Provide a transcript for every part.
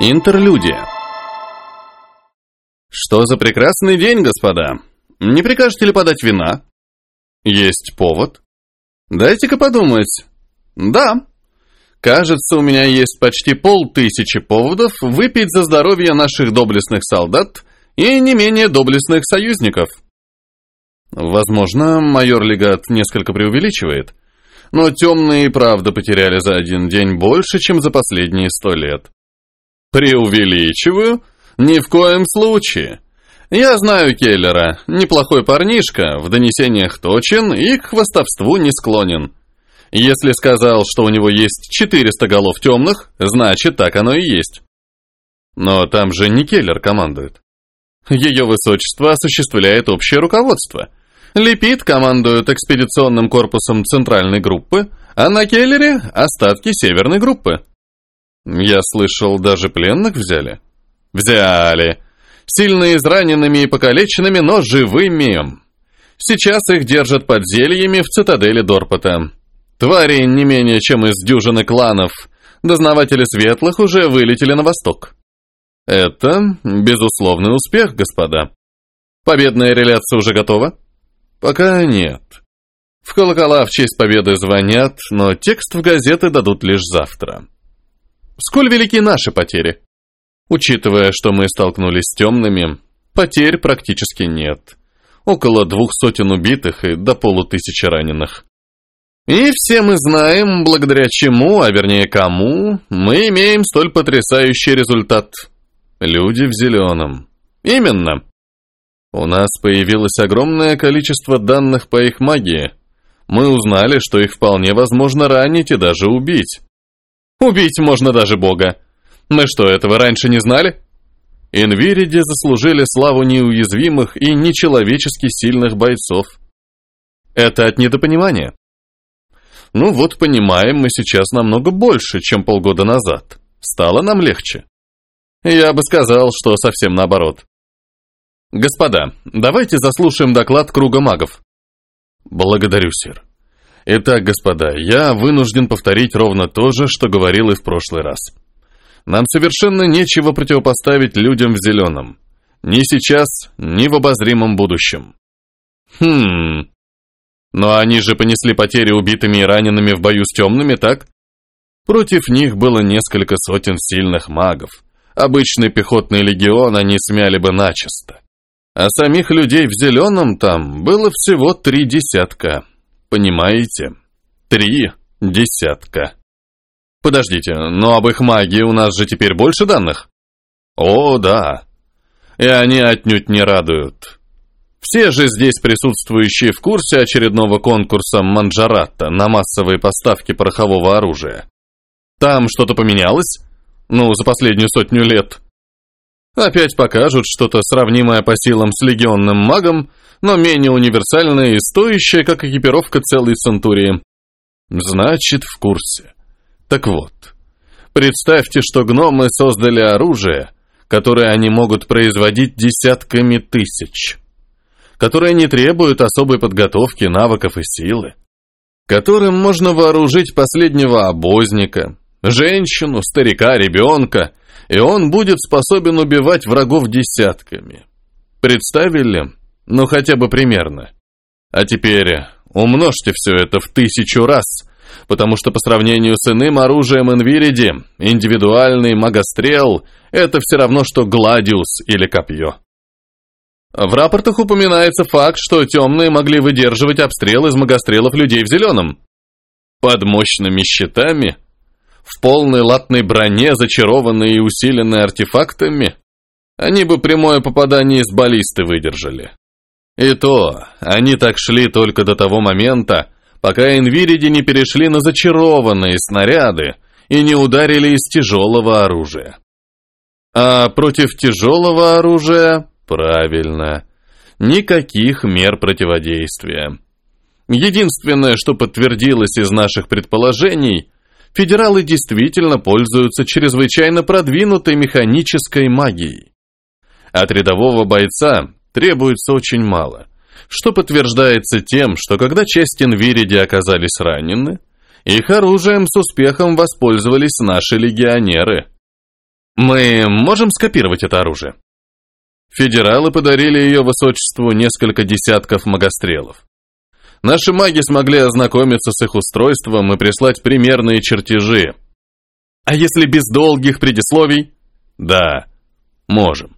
Интерлюдия. Что за прекрасный день, господа? Не прикажете ли подать вина? Есть повод? Дайте-ка подумать. Да. Кажется, у меня есть почти полтысячи поводов выпить за здоровье наших доблестных солдат и не менее доблестных союзников. Возможно, майор Легат несколько преувеличивает, но темные правда потеряли за один день больше, чем за последние сто лет. Преувеличиваю? Ни в коем случае. Я знаю Келлера, неплохой парнишка, в донесениях точен и к хвастовству не склонен. Если сказал, что у него есть 400 голов темных, значит, так оно и есть. Но там же не Келлер командует. Ее высочество осуществляет общее руководство. Лепит командует экспедиционным корпусом центральной группы, а на Келлере – остатки северной группы. Я слышал, даже пленных взяли. Взяли. Сильно израненными и покалеченными, но живыми. Сейчас их держат под зельями в цитадели Дорпота. Твари не менее чем из дюжины кланов. Дознаватели светлых уже вылетели на восток. Это, безусловный успех, господа. Победная реляция уже готова? Пока нет. В колокола в честь победы звонят, но текст в газеты дадут лишь завтра. Сколь велики наши потери? Учитывая, что мы столкнулись с темными, потерь практически нет. Около двух сотен убитых и до полутысячи раненых. И все мы знаем, благодаря чему, а вернее кому, мы имеем столь потрясающий результат. Люди в зеленом. Именно. У нас появилось огромное количество данных по их магии. Мы узнали, что их вполне возможно ранить и даже убить. Убить можно даже Бога. Мы что, этого раньше не знали? Инвириди заслужили славу неуязвимых и нечеловечески сильных бойцов. Это от недопонимания. Ну вот, понимаем мы сейчас намного больше, чем полгода назад. Стало нам легче. Я бы сказал, что совсем наоборот. Господа, давайте заслушаем доклад Круга магов. Благодарю, сэр. Итак, господа, я вынужден повторить ровно то же, что говорил и в прошлый раз. Нам совершенно нечего противопоставить людям в зеленом. Ни сейчас, ни в обозримом будущем. Хм. Но они же понесли потери убитыми и ранеными в бою с темными, так? Против них было несколько сотен сильных магов. Обычный пехотный легион они смяли бы начисто. А самих людей в зеленом там было всего три десятка. Понимаете? Три десятка. Подождите, но об их магии у нас же теперь больше данных? О, да. И они отнюдь не радуют. Все же здесь присутствующие в курсе очередного конкурса Манджаратта на массовые поставки порохового оружия. Там что-то поменялось? Ну, за последнюю сотню лет. Опять покажут что-то сравнимое по силам с легионным магом, но менее универсальное и стоящее, как экипировка целой Центурии. Значит, в курсе. Так вот, представьте, что гномы создали оружие, которое они могут производить десятками тысяч, которое не требует особой подготовки, навыков и силы, которым можно вооружить последнего обозника, женщину, старика, ребенка, и он будет способен убивать врагов десятками. Представили? Ну, хотя бы примерно. А теперь умножьте все это в тысячу раз, потому что по сравнению с иным оружием Инвириди, индивидуальный магострел – это все равно, что гладиус или копье. В рапортах упоминается факт, что темные могли выдерживать обстрел из магострелов людей в зеленом. Под мощными щитами, в полной латной броне, зачарованные и усиленные артефактами, они бы прямое попадание из баллисты выдержали. И то, они так шли только до того момента, пока инвириди не перешли на зачарованные снаряды и не ударили из тяжелого оружия. А против тяжелого оружия, правильно, никаких мер противодействия. Единственное, что подтвердилось из наших предположений, федералы действительно пользуются чрезвычайно продвинутой механической магией. От рядового бойца требуется очень мало, что подтверждается тем, что когда часть Инвириди оказались ранены, их оружием с успехом воспользовались наши легионеры. Мы можем скопировать это оружие? Федералы подарили ее высочеству несколько десятков магострелов. Наши маги смогли ознакомиться с их устройством и прислать примерные чертежи. А если без долгих предисловий? Да, можем.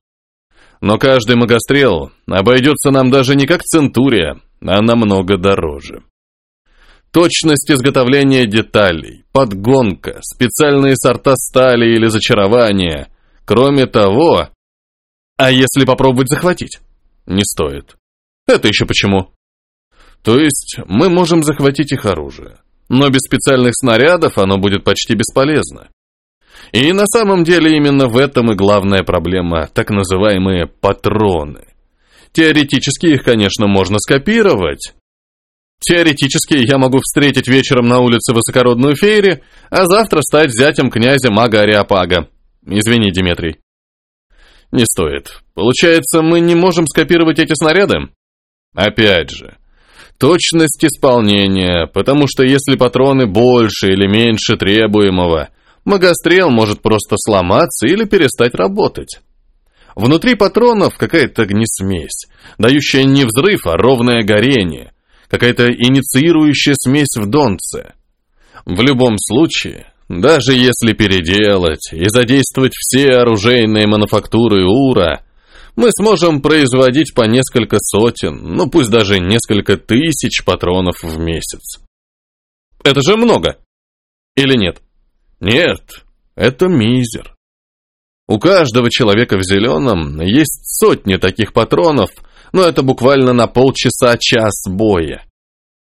Но каждый магострел обойдется нам даже не как центурия, а намного дороже. Точность изготовления деталей, подгонка, специальные сорта стали или зачарования. Кроме того... А если попробовать захватить? Не стоит. Это еще почему? То есть мы можем захватить их оружие, но без специальных снарядов оно будет почти бесполезно. И на самом деле именно в этом и главная проблема, так называемые патроны. Теоретически их, конечно, можно скопировать. Теоретически я могу встретить вечером на улице высокородную фейри, а завтра стать зятем князя мага Ариапага. Извини, Диметрий. Не стоит. Получается, мы не можем скопировать эти снаряды? Опять же, точность исполнения, потому что если патроны больше или меньше требуемого, магострел может просто сломаться или перестать работать. Внутри патронов какая-то огнесмесь, дающая не взрыв, а ровное горение, какая-то инициирующая смесь в донце. В любом случае, даже если переделать и задействовать все оружейные мануфактуры УРА, мы сможем производить по несколько сотен, ну пусть даже несколько тысяч патронов в месяц. Это же много. Или нет? Нет, это мизер. У каждого человека в зеленом есть сотни таких патронов, но это буквально на полчаса-час боя.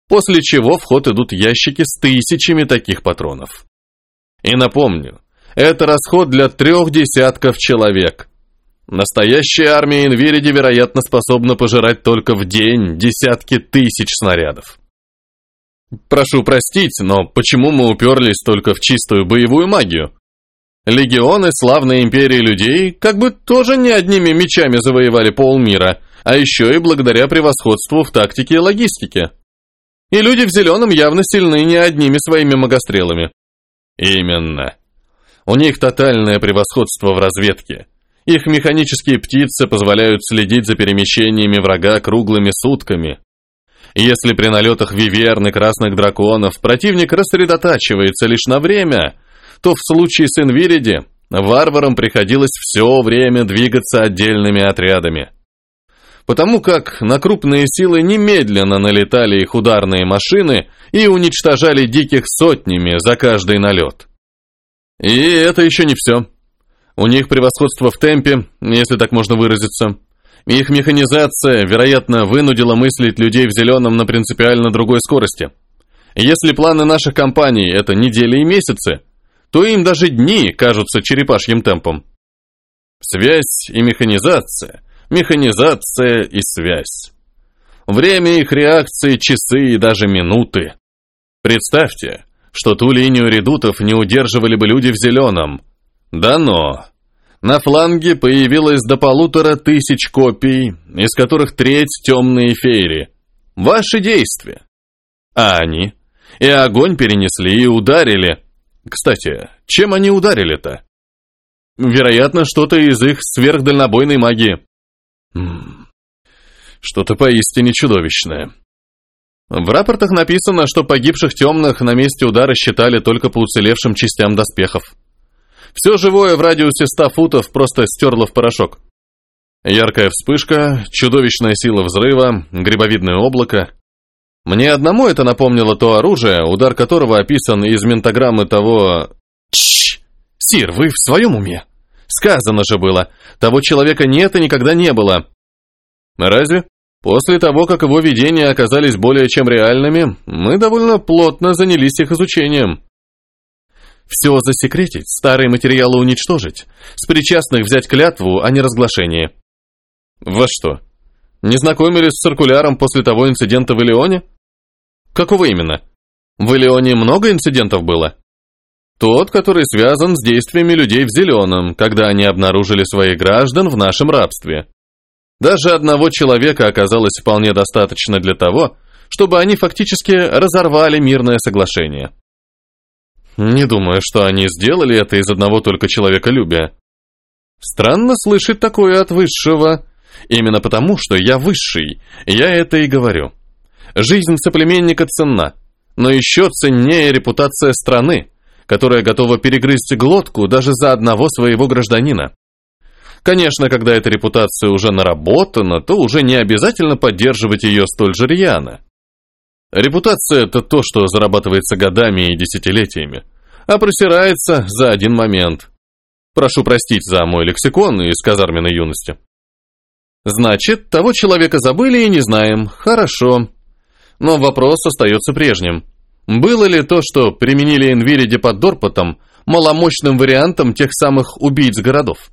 После чего в ход идут ящики с тысячами таких патронов. И напомню, это расход для трех десятков человек. Настоящая армия Инвериди, вероятно, способна пожирать только в день десятки тысяч снарядов. Прошу простить, но почему мы уперлись только в чистую боевую магию? Легионы славной империи людей как бы тоже не одними мечами завоевали полмира, а еще и благодаря превосходству в тактике и логистике. И люди в зеленом явно сильны не одними своими магострелами. Именно. У них тотальное превосходство в разведке. Их механические птицы позволяют следить за перемещениями врага круглыми сутками, если при налетах виверн красных драконов противник рассредотачивается лишь на время, то в случае с Инвириди варварам приходилось все время двигаться отдельными отрядами. Потому как на крупные силы немедленно налетали их ударные машины и уничтожали диких сотнями за каждый налет. И это еще не все. У них превосходство в темпе, если так можно выразиться. Их механизация, вероятно, вынудила мыслить людей в зеленом на принципиально другой скорости. Если планы наших компаний – это недели и месяцы, то им даже дни кажутся черепашьим темпом. Связь и механизация, механизация и связь. Время их реакции – часы и даже минуты. Представьте, что ту линию редутов не удерживали бы люди в зеленом. Да но, на фланге появилось до полутора тысяч копий, из которых треть темные фейри. Ваши действия. А они? И огонь перенесли, и ударили. Кстати, чем они ударили-то? Вероятно, что-то из их сверхдальнобойной магии. Что-то поистине чудовищное. В рапортах написано, что погибших темных на месте удара считали только по уцелевшим частям доспехов. Все живое в радиусе 100 футов просто стерло в порошок. Яркая вспышка, чудовищная сила взрыва, грибовидное облако. Мне одному это напомнило то оружие, удар которого описан из ментограммы того... Чш! Сир, вы в своем уме? Сказано же было, того человека нет и никогда не было. Разве? После того, как его видения оказались более чем реальными, мы довольно плотно занялись их изучением. Все засекретить, старые материалы уничтожить, с причастных взять клятву о неразглашении. Во что? Не знакомились с циркуляром после того инцидента в Элеоне? Какого именно? В Элеоне много инцидентов было? Тот, который связан с действиями людей в зеленом, когда они обнаружили своих граждан в нашем рабстве. Даже одного человека оказалось вполне достаточно для того, чтобы они фактически разорвали мирное соглашение. Не думаю, что они сделали это из одного только человеколюбия. Странно слышать такое от высшего. Именно потому, что я высший, я это и говорю. Жизнь соплеменника ценна, но еще ценнее репутация страны, которая готова перегрызть глотку даже за одного своего гражданина. Конечно, когда эта репутация уже наработана, то уже не обязательно поддерживать ее столь же рьяно. Репутация – это то, что зарабатывается годами и десятилетиями, а просирается за один момент. Прошу простить за мой лексикон из казарменной юности. Значит, того человека забыли и не знаем. Хорошо. Но вопрос остается прежним. Было ли то, что применили Энвириди под Дорпотом, маломощным вариантом тех самых убийц городов?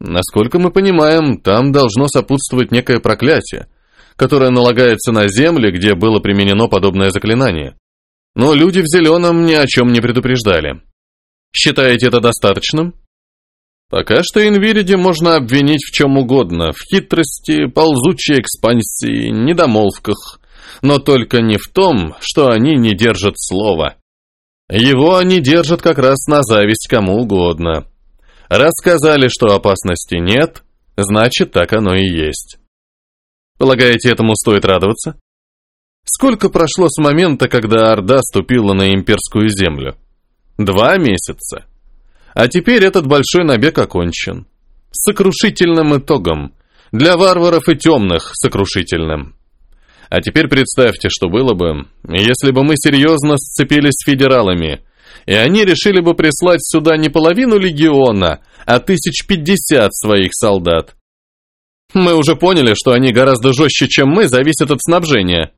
Насколько мы понимаем, там должно сопутствовать некое проклятие, которое налагается на земли, где было применено подобное заклинание. Но люди в зеленом ни о чем не предупреждали. Считаете это достаточным? Пока что Инвириди можно обвинить в чем угодно, в хитрости, ползучей экспансии, недомолвках, но только не в том, что они не держат слова. Его они держат как раз на зависть кому угодно. Рассказали, что опасности нет, значит, так оно и есть. Полагаете, этому стоит радоваться? Сколько прошло с момента, когда Орда ступила на имперскую землю? Два месяца. А теперь этот большой набег окончен. Сокрушительным итогом. Для варваров и темных сокрушительным. А теперь представьте, что было бы, если бы мы серьезно сцепились с федералами, и они решили бы прислать сюда не половину легиона, а тысяч пятьдесят своих солдат. Мы уже поняли, что они гораздо жестче, чем мы, зависят от снабжения.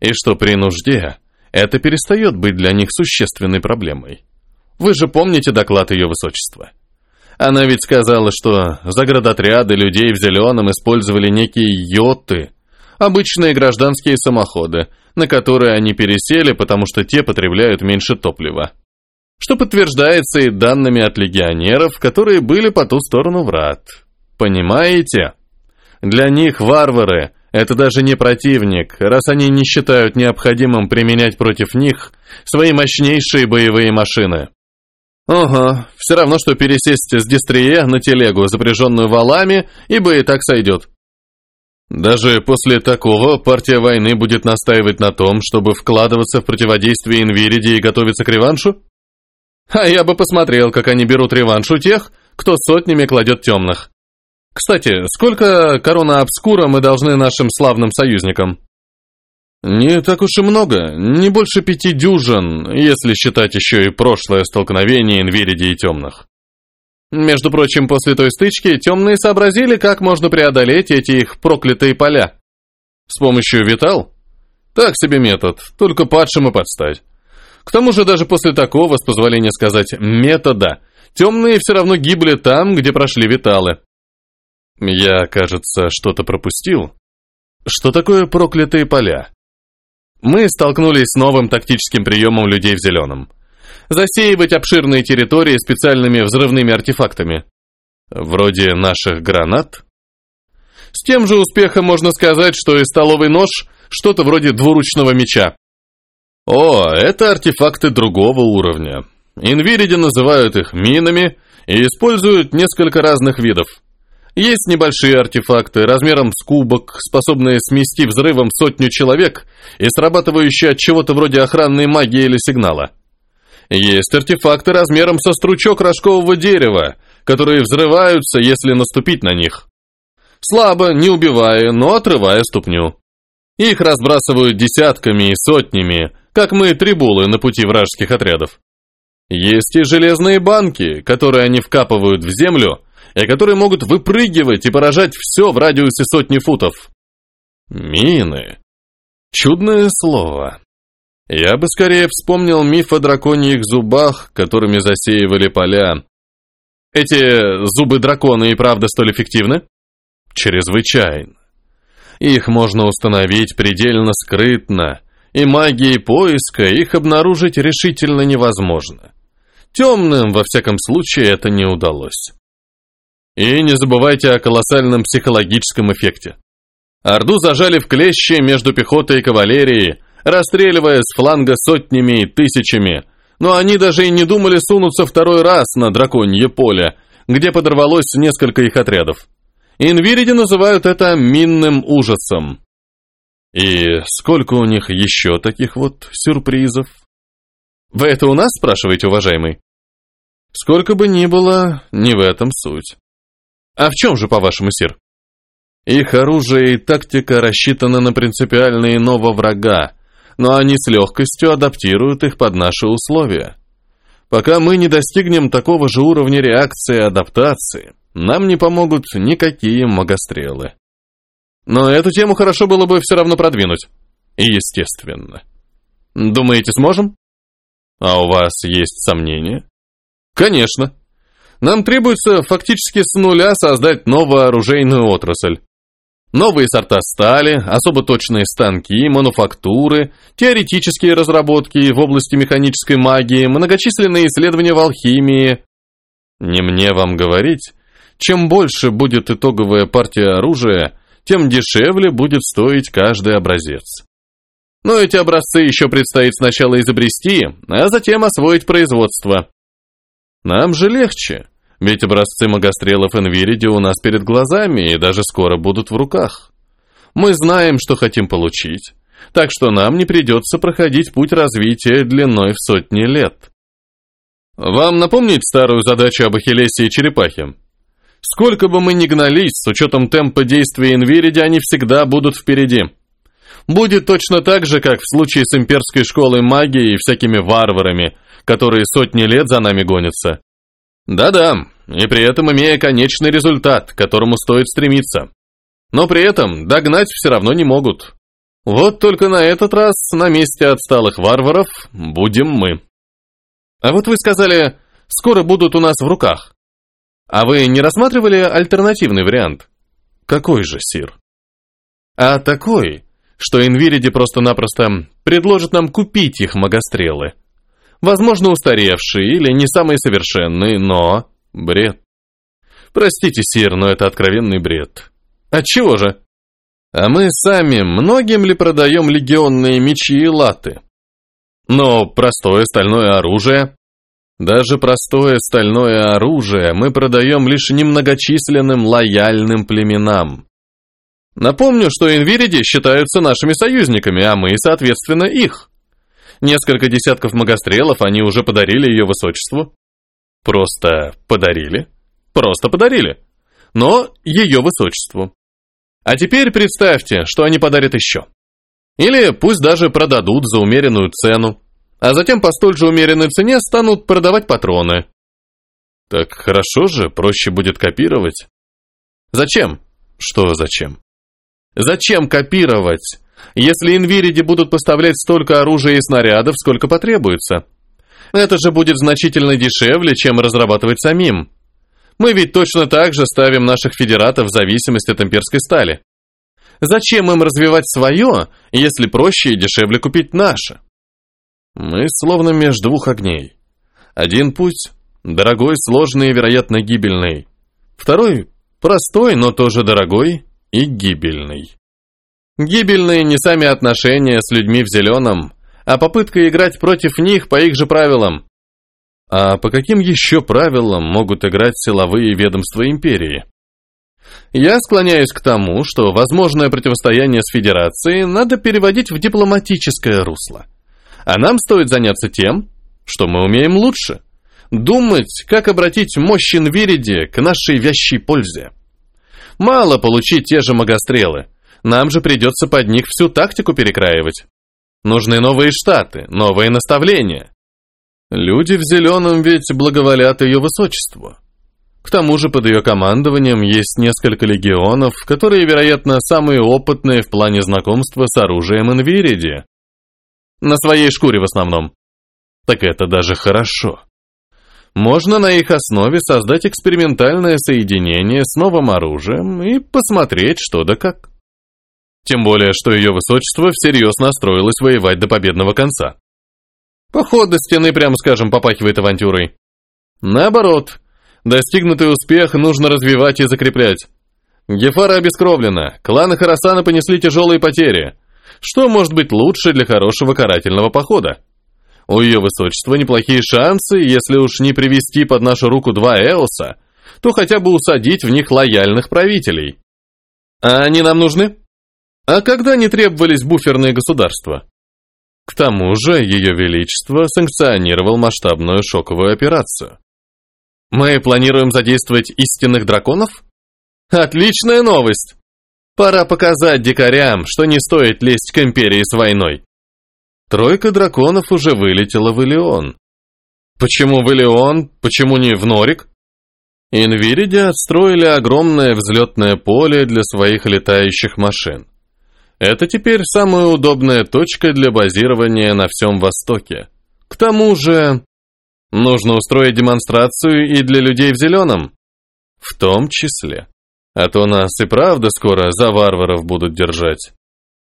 И что при нужде это перестает быть для них существенной проблемой. Вы же помните доклад ее высочества? Она ведь сказала, что заградотряды людей в зеленом использовали некие йоты, обычные гражданские самоходы, на которые они пересели, потому что те потребляют меньше топлива. Что подтверждается и данными от легионеров, которые были по ту сторону врат. Понимаете? Для них варвары – это даже не противник, раз они не считают необходимым применять против них свои мощнейшие боевые машины. Ага, все равно, что пересесть с Дистрие на телегу, запряженную валами, ибо и так сойдет. Даже после такого партия войны будет настаивать на том, чтобы вкладываться в противодействие Инвириди и готовиться к реваншу? А я бы посмотрел, как они берут реванш у тех, кто сотнями кладет темных. Кстати, сколько корона обскура мы должны нашим славным союзникам? Не так уж и много, не больше пяти дюжин, если считать еще и прошлое столкновение Инвириди и темных. Между прочим, после той стычки темные сообразили, как можно преодолеть эти их проклятые поля. С помощью витал? Так себе метод, только падшим и подстать. К тому же даже после такого, с позволения сказать, метода, темные все равно гибли там, где прошли виталы. Я, кажется, что-то пропустил. Что такое проклятые поля? Мы столкнулись с новым тактическим приемом людей в зеленом. Засеивать обширные территории специальными взрывными артефактами. Вроде наших гранат. С тем же успехом можно сказать, что и столовый нож – что-то вроде двуручного меча. О, это артефакты другого уровня. Инвириди называют их минами и используют несколько разных видов. Есть небольшие артефакты размером с кубок, способные смести взрывом сотню человек и срабатывающие от чего-то вроде охранной магии или сигнала. Есть артефакты размером со стручок рожкового дерева, которые взрываются, если наступить на них. Слабо, не убивая, но отрывая ступню. Их разбрасывают десятками и сотнями, как мы трибулы на пути вражеских отрядов. Есть и железные банки, которые они вкапывают в землю, и которые могут выпрыгивать и поражать все в радиусе сотни футов. Мины. Чудное слово. Я бы скорее вспомнил миф о драконьих зубах, которыми засеивали поля. Эти зубы дракона и правда столь эффективны? Чрезвычайно. Их можно установить предельно скрытно, и магией поиска их обнаружить решительно невозможно. Темным, во всяком случае, это не удалось. И не забывайте о колоссальном психологическом эффекте. Орду зажали в клещи между пехотой и кавалерией, расстреливая с фланга сотнями и тысячами, но они даже и не думали сунуться второй раз на драконье поле, где подорвалось несколько их отрядов. Инвириди называют это минным ужасом. И сколько у них еще таких вот сюрпризов? Вы это у нас спрашиваете, уважаемый? Сколько бы ни было, не в этом суть. А в чем же, по-вашему, сир? Их оружие и тактика рассчитаны на принципиально иного врага, но они с легкостью адаптируют их под наши условия. Пока мы не достигнем такого же уровня реакции и адаптации, нам не помогут никакие магострелы. Но эту тему хорошо было бы все равно продвинуть. Естественно. Думаете, сможем? А у вас есть сомнения? Конечно. Нам требуется фактически с нуля создать новую оружейную отрасль. Новые сорта стали, особо точные станки, мануфактуры, теоретические разработки в области механической магии, многочисленные исследования в алхимии. Не мне вам говорить, чем больше будет итоговая партия оружия, тем дешевле будет стоить каждый образец. Но эти образцы еще предстоит сначала изобрести, а затем освоить производство. Нам же легче. Ведь образцы магострелов Энвириди у нас перед глазами и даже скоро будут в руках. Мы знаем, что хотим получить, так что нам не придется проходить путь развития длиной в сотни лет. Вам напомнить старую задачу об Ахиллесе и черепахе? Сколько бы мы ни гнались, с учетом темпа действия Инвириди, они всегда будут впереди. Будет точно так же, как в случае с имперской школой магии и всякими варварами, которые сотни лет за нами гонятся. Да-да, и при этом имея конечный результат, к которому стоит стремиться. Но при этом догнать все равно не могут. Вот только на этот раз на месте отсталых варваров будем мы. А вот вы сказали, скоро будут у нас в руках. А вы не рассматривали альтернативный вариант? Какой же, Сир? А такой, что Инвириди просто-напросто предложит нам купить их магострелы. Возможно, устаревшие или не самые совершенные, но... Бред. Простите, Сир, но это откровенный бред. Отчего же? А мы сами многим ли продаем легионные мечи и латы? Но простое стальное оружие... Даже простое стальное оружие мы продаем лишь немногочисленным лояльным племенам. Напомню, что инвириди считаются нашими союзниками, а мы, соответственно, их. Несколько десятков магострелов они уже подарили ее высочеству. Просто подарили? Просто подарили. Но ее высочеству. А теперь представьте, что они подарят еще. Или пусть даже продадут за умеренную цену, а затем по столь же умеренной цене станут продавать патроны. Так хорошо же, проще будет копировать. Зачем? Что зачем? Зачем копировать? Если инвириди будут поставлять столько оружия и снарядов, сколько потребуется. Это же будет значительно дешевле, чем разрабатывать самим. Мы ведь точно так же ставим наших федератов в зависимость от имперской стали. Зачем им развивать свое, если проще и дешевле купить наше? Мы словно между двух огней. Один путь – дорогой, сложный и, вероятно, гибельный. Второй – простой, но тоже дорогой и гибельный. Гибельные не сами отношения с людьми в зеленом, а попытка играть против них по их же правилам. А по каким еще правилам могут играть силовые ведомства империи? Я склоняюсь к тому, что возможное противостояние с Федерацией надо переводить в дипломатическое русло. А нам стоит заняться тем, что мы умеем лучше. Думать, как обратить мощь Инвириди к нашей вящей пользе. Мало получить те же магострелы – нам же придется под них всю тактику перекраивать. Нужны новые штаты, новые наставления. Люди в зеленом ведь благоволят ее высочеству. К тому же под ее командованием есть несколько легионов, которые, вероятно, самые опытные в плане знакомства с оружием Инвириди. На своей шкуре в основном. Так это даже хорошо. Можно на их основе создать экспериментальное соединение с новым оружием и посмотреть, что да как. Тем более, что ее высочество всерьез настроилось воевать до победного конца. Поход до стены, прямо скажем, попахивает авантюрой. Наоборот, достигнутый успех нужно развивать и закреплять. Гефара обескровлена, кланы Харасана понесли тяжелые потери. Что может быть лучше для хорошего карательного похода? У ее высочества неплохие шансы, если уж не привести под нашу руку два Эоса, то хотя бы усадить в них лояльных правителей. А они нам нужны? А когда не требовались буферные государства? К тому же Ее Величество санкционировал масштабную шоковую операцию. Мы планируем задействовать истинных драконов? Отличная новость! Пора показать дикарям, что не стоит лезть к империи с войной. Тройка драконов уже вылетела в Элеон. Почему в Элеон? Почему не в Норик? Инвириди отстроили огромное взлетное поле для своих летающих машин. Это теперь самая удобная точка для базирования на всем Востоке. К тому же, нужно устроить демонстрацию и для людей в зеленом. В том числе. А то нас и правда скоро за варваров будут держать.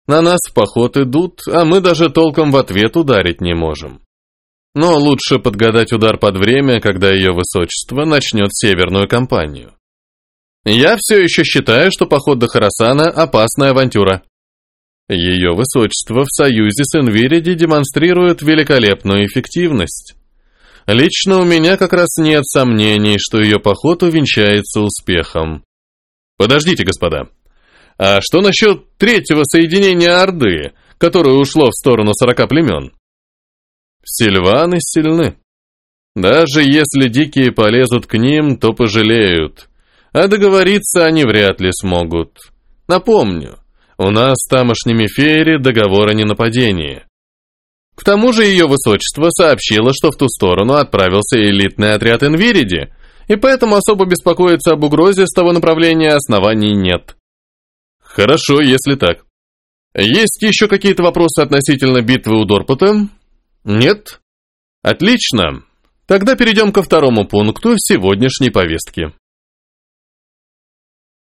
На нас в поход идут, а мы даже толком в ответ ударить не можем. Но лучше подгадать удар под время, когда ее высочество начнет северную кампанию. Я все еще считаю, что поход до Харасана – опасная авантюра. Ее высочество в союзе с Энвириди демонстрирует великолепную эффективность. Лично у меня как раз нет сомнений, что ее поход увенчается успехом. Подождите, господа. А что насчет третьего соединения Орды, которое ушло в сторону сорока племен? Сильваны сильны. Даже если дикие полезут к ним, то пожалеют. А договориться они вряд ли смогут. Напомню, у нас с тамошними феери договор о ненападении. К тому же ее высочество сообщило, что в ту сторону отправился элитный отряд Инвириди, и поэтому особо беспокоиться об угрозе с того направления оснований нет. Хорошо, если так. Есть еще какие-то вопросы относительно битвы у Дорпота? Нет? Отлично. Тогда перейдем ко второму пункту сегодняшней повестки.